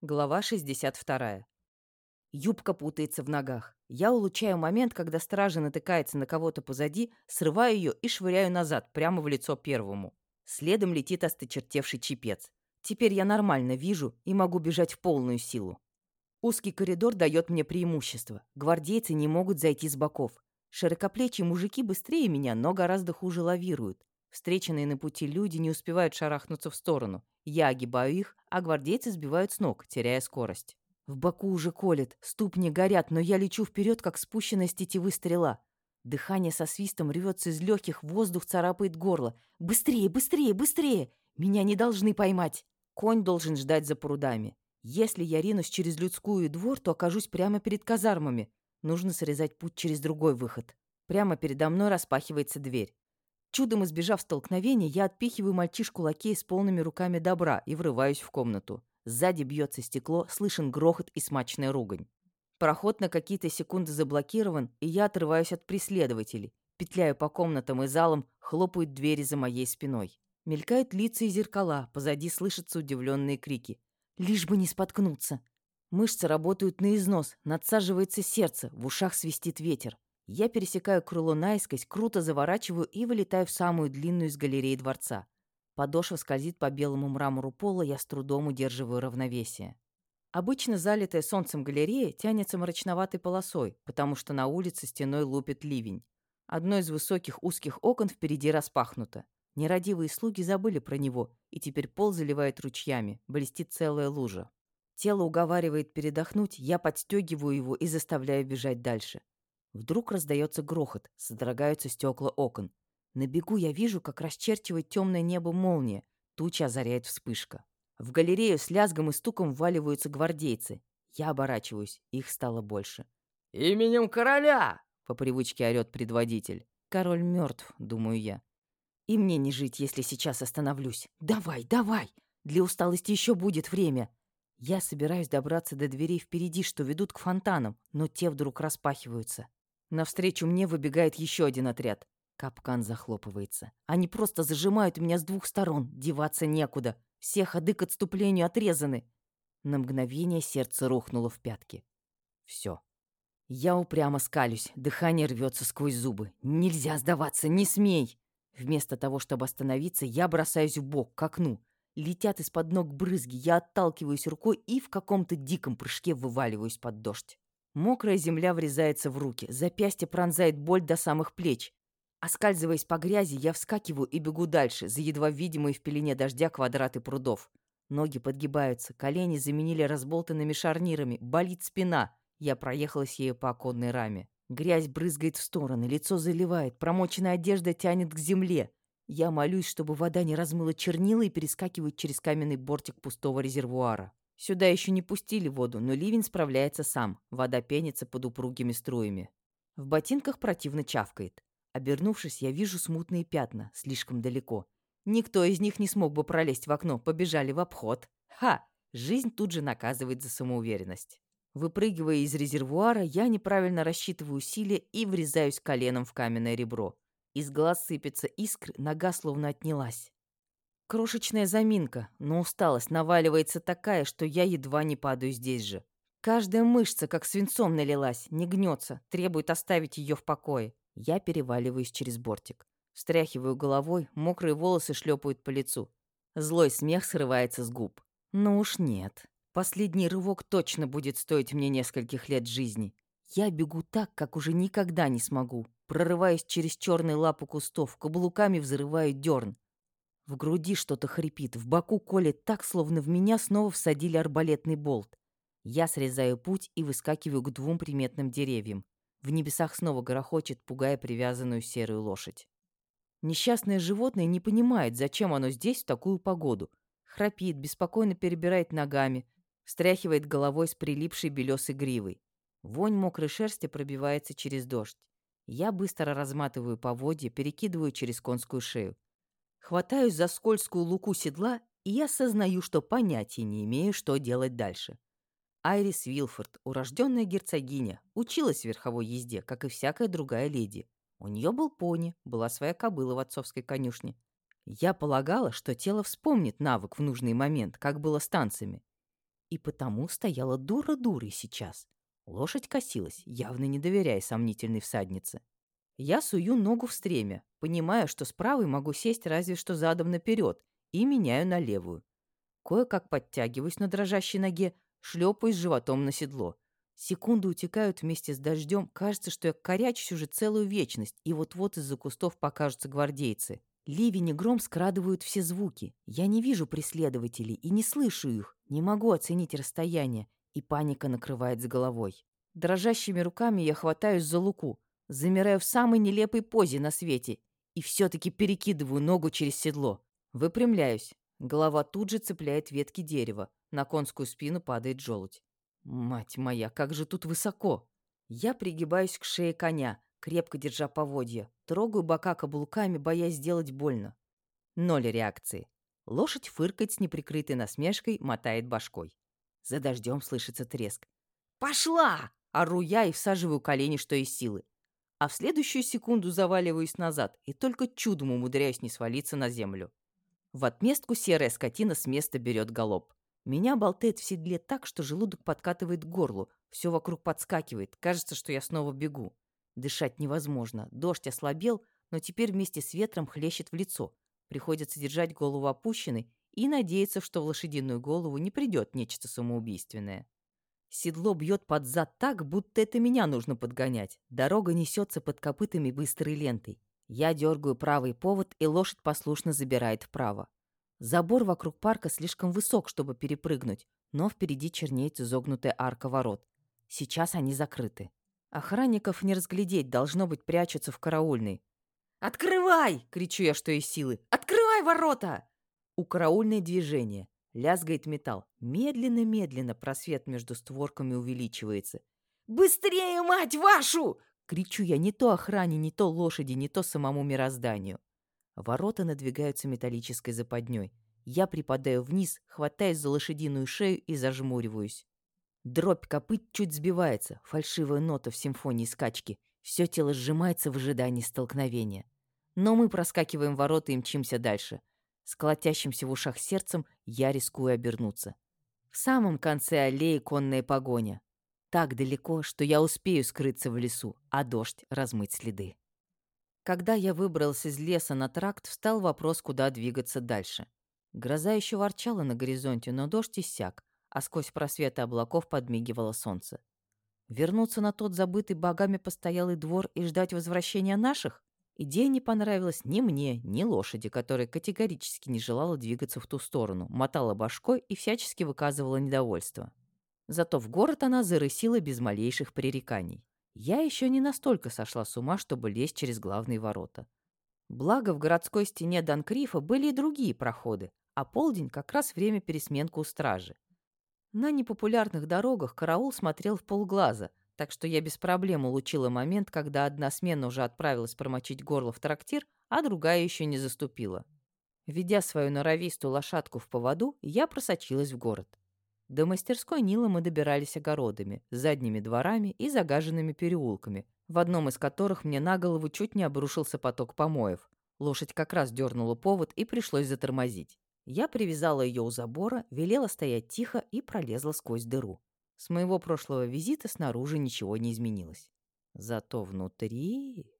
Глава 62. Юбка путается в ногах. Я улучшаю момент, когда стража натыкается на кого-то позади, срываю ее и швыряю назад, прямо в лицо первому. Следом летит осточертевший чепец. Теперь я нормально вижу и могу бежать в полную силу. Узкий коридор дает мне преимущество. Гвардейцы не могут зайти с боков. Широкоплечие мужики быстрее меня, но гораздо хуже лавируют. Встреченные на пути люди не успевают шарахнуться в сторону. Я огибаю их, а гвардейцы сбивают с ног, теряя скорость. В боку уже колет, ступни горят, но я лечу вперед, как спущенная с тетивы стрела. Дыхание со свистом рвется из легких, воздух царапает горло. «Быстрее, быстрее, быстрее! Меня не должны поймать!» Конь должен ждать за прудами. Если я ринусь через людскую двор, то окажусь прямо перед казармами. Нужно срезать путь через другой выход. Прямо передо мной распахивается дверь. Чудом избежав столкновения, я отпихиваю мальчишку-лакея с полными руками добра и врываюсь в комнату. Сзади бьется стекло, слышен грохот и смачная ругань. Проход на какие-то секунды заблокирован, и я отрываюсь от преследователей. Петляю по комнатам и залам, хлопают двери за моей спиной. Мелькают лица и зеркала, позади слышатся удивленные крики. Лишь бы не споткнуться. Мышцы работают на износ, надсаживается сердце, в ушах свистит ветер. Я пересекаю крыло наискось, круто заворачиваю и вылетаю в самую длинную из галереи дворца. Подошва скользит по белому мрамору пола, я с трудом удерживаю равновесие. Обычно залитая солнцем галерея тянется мрачноватой полосой, потому что на улице стеной лупит ливень. Одно из высоких узких окон впереди распахнуто. Нерадивые слуги забыли про него, и теперь пол заливает ручьями, блестит целая лужа. Тело уговаривает передохнуть, я подстегиваю его и заставляю бежать дальше. Вдруг раздается грохот, содрогаются стекла окон. На бегу я вижу, как расчерчивает темное небо молния, туча озаряет вспышка. В галерею с лязгом и стуком вваливаются гвардейцы. Я оборачиваюсь, их стало больше. «Именем короля!» — по привычке орёт предводитель. «Король мертв, думаю я. И мне не жить, если сейчас остановлюсь. Давай, давай! Для усталости еще будет время!» Я собираюсь добраться до дверей впереди, что ведут к фонтанам, но те вдруг распахиваются. Навстречу мне выбегает еще один отряд. Капкан захлопывается. Они просто зажимают меня с двух сторон. Деваться некуда. Все ходы к отступлению отрезаны. На мгновение сердце рухнуло в пятки. Все. Я упрямо скалюсь. Дыхание рвется сквозь зубы. Нельзя сдаваться, не смей. Вместо того, чтобы остановиться, я бросаюсь в бок, к окну. Летят из-под ног брызги, я отталкиваюсь рукой и в каком-то диком прыжке вываливаюсь под дождь. Мокрая земля врезается в руки, запястье пронзает боль до самых плеч. Оскальзываясь по грязи, я вскакиваю и бегу дальше, за едва видимые в пелене дождя квадраты прудов. Ноги подгибаются, колени заменили разболтанными шарнирами, болит спина. Я проехалась ею по оконной раме. Грязь брызгает в стороны, лицо заливает, промоченная одежда тянет к земле. Я молюсь, чтобы вода не размыла чернила и перескакивает через каменный бортик пустого резервуара. Сюда еще не пустили воду, но ливень справляется сам. Вода пенится под упругими струями. В ботинках противно чавкает. Обернувшись, я вижу смутные пятна, слишком далеко. Никто из них не смог бы пролезть в окно, побежали в обход. Ха! Жизнь тут же наказывает за самоуверенность. Выпрыгивая из резервуара, я неправильно рассчитываю усилия и врезаюсь коленом в каменное ребро. Из глаз сыпятся искры, нога словно отнялась. Крошечная заминка, но усталость наваливается такая, что я едва не падаю здесь же. Каждая мышца, как свинцом налилась, не гнется, требует оставить ее в покое. Я переваливаюсь через бортик. Встряхиваю головой, мокрые волосы шлепают по лицу. Злой смех срывается с губ. Ну уж нет. Последний рывок точно будет стоить мне нескольких лет жизни. Я бегу так, как уже никогда не смогу. Прорываюсь через черные лапы кустов, каблуками взрываю дерн. В груди что-то хрипит, в боку колет так, словно в меня снова всадили арбалетный болт. Я срезаю путь и выскакиваю к двум приметным деревьям. В небесах снова грохочет, пугая привязанную серую лошадь. Несчастное животное не понимает, зачем оно здесь в такую погоду. Храпит, беспокойно перебирает ногами, встряхивает головой с прилипшей белесой гривой. Вонь мокрой шерсти пробивается через дождь. Я быстро разматываю поводья, перекидываю через конскую шею. Хватаюсь за скользкую луку седла, и я осознаю, что понятия не имею, что делать дальше. Айрис Вилфорд, урожденная герцогиня, училась в верховой езде, как и всякая другая леди. У нее был пони, была своя кобыла в отцовской конюшне. Я полагала, что тело вспомнит навык в нужный момент, как было с танцами. И потому стояла дура дурой сейчас. Лошадь косилась, явно не доверяя сомнительной всаднице. Я сую ногу в стремя, понимая, что с правой могу сесть разве что задом наперед, и меняю на левую. Кое-как подтягиваюсь на дрожащей ноге, шлепаюсь животом на седло. Секунды утекают вместе с дождем. Кажется, что я корячусь уже целую вечность, и вот-вот из-за кустов покажутся гвардейцы. Ливень и гром скрадывают все звуки. Я не вижу преследователей и не слышу их, не могу оценить расстояние, и паника накрывает с головой. Дрожащими руками я хватаюсь за луку, замираю в самой нелепой позе на свете и все-таки перекидываю ногу через седло. Выпрямляюсь. Голова тут же цепляет ветки дерева. На конскую спину падает желудь. Мать моя, как же тут высоко! Я пригибаюсь к шее коня, крепко держа поводья, трогаю бока каблуками, боясь сделать больно. Ноль реакции. Лошадь фыркает с неприкрытой насмешкой, мотает башкой. За дождем слышится треск. «Пошла!» — ору я и всаживаю колени, что из силы. А в следующую секунду заваливаюсь назад и только чудом умудряюсь не свалиться на землю. В отместку серая скотина с места берет галоп. Меня болтает в седле так, что желудок подкатывает к горлу, все вокруг подскакивает, кажется, что я снова бегу. Дышать невозможно, дождь ослабел, но теперь вместе с ветром хлещет в лицо. Приходится держать голову опущенной и надеяться, что в лошадиную голову не придет нечто самоубийственное. Седло бьет под зад так, будто это меня нужно подгонять. Дорога несется под копытами быстрой лентой. Я дергаю правый повод, и лошадь послушно забирает вправо. Забор вокруг парка слишком высок, чтобы перепрыгнуть, но впереди чернеет изогнутая арка ворот. Сейчас они закрыты. Охранников не разглядеть, должно быть, прячутся в караульной. «Открывай!» — кричу я, что из силы. «Открывай ворота!» У караульной движение. Лязгает металл. Медленно-медленно просвет между створками увеличивается. «Быстрее, мать вашу!» Кричу я не то охране, не то лошади, не то самому мирозданию. Ворота надвигаются металлической западней. Я припадаю вниз, хватаясь за лошадиную шею и зажмуриваюсь. Дробь копыт чуть сбивается, фальшивая нота в симфонии скачки. Все тело сжимается в ожидании столкновения. Но мы проскакиваем ворота и мчимся дальше. С в ушах сердцем я рискую обернуться. В самом конце аллеи конная погоня. Так далеко, что я успею скрыться в лесу, а дождь размыть следы. Когда я выбрался из леса на тракт, встал вопрос, куда двигаться дальше. Гроза еще ворчала на горизонте, но дождь иссяк, а сквозь просветы облаков подмигивало солнце. Вернуться на тот забытый богами постоялый двор и ждать возвращения наших? Идея не понравилась ни мне, ни лошади, которая категорически не желала двигаться в ту сторону, мотала башкой и всячески выказывала недовольство. Зато в город она зарысила без малейших пререканий. Я еще не настолько сошла с ума, чтобы лезть через главные ворота. Благо, в городской стене Данкрифа были и другие проходы, а полдень как раз время пересменку у стражи. На непопулярных дорогах караул смотрел в полглаза, так что я без проблем улучила момент, когда одна смена уже отправилась промочить горло в трактир, а другая еще не заступила. Ведя свою норовистую лошадку в поводу, я просочилась в город. До мастерской Нила мы добирались огородами, задними дворами и загаженными переулками, в одном из которых мне на голову чуть не обрушился поток помоев. Лошадь как раз дернула повод и пришлось затормозить. Я привязала ее у забора, велела стоять тихо и пролезла сквозь дыру. С моего прошлого визита снаружи ничего не изменилось. Зато внутри...